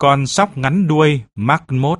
Con sóc ngắn đuôi Mark Mốt